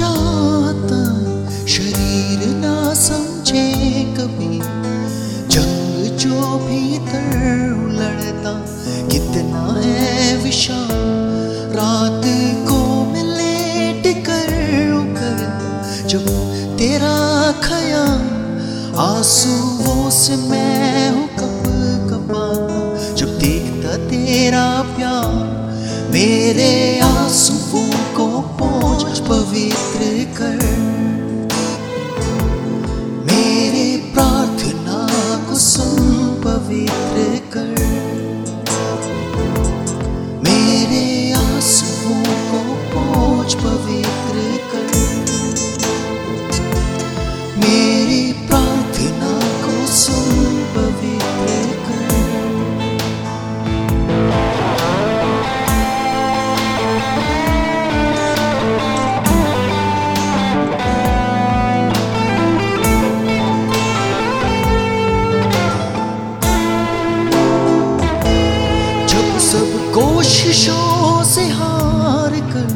जाता, शरीर ना समझे कभी। जंग जो भीतर लड़ता कितना है विशाल। रात को मिलेट कर जब तेरा खया आंसुओं से मैं हूँ कब कब जब देखता तेरा प्यार, मेरे आंसुओं को पहुँच, पवित्र விற்றுக்கள் कोशिशों से हार कर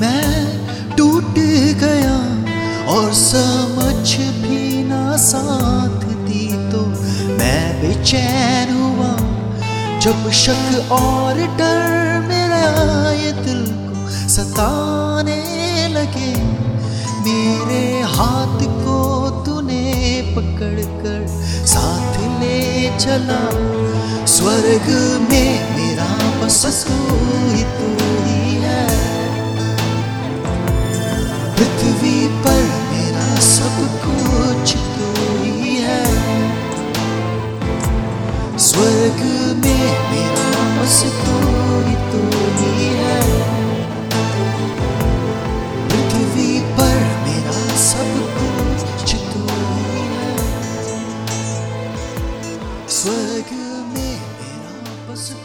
मैं टूट गया और समझ भी ना साथ दी तो मैं बेचैन हुआ। जब शक और डर मेरा ये दिल को सताने लगे, मेरे हाथ को तूने पकड़ कर साथ ले चला। स्वर्ग में मेरा बस स्वर्ग में मेरा मजदूर तू तो ही है। पृथ्वी पर मेरा सब कुछ तो तू है स्वर्ग में मेरा मजदूर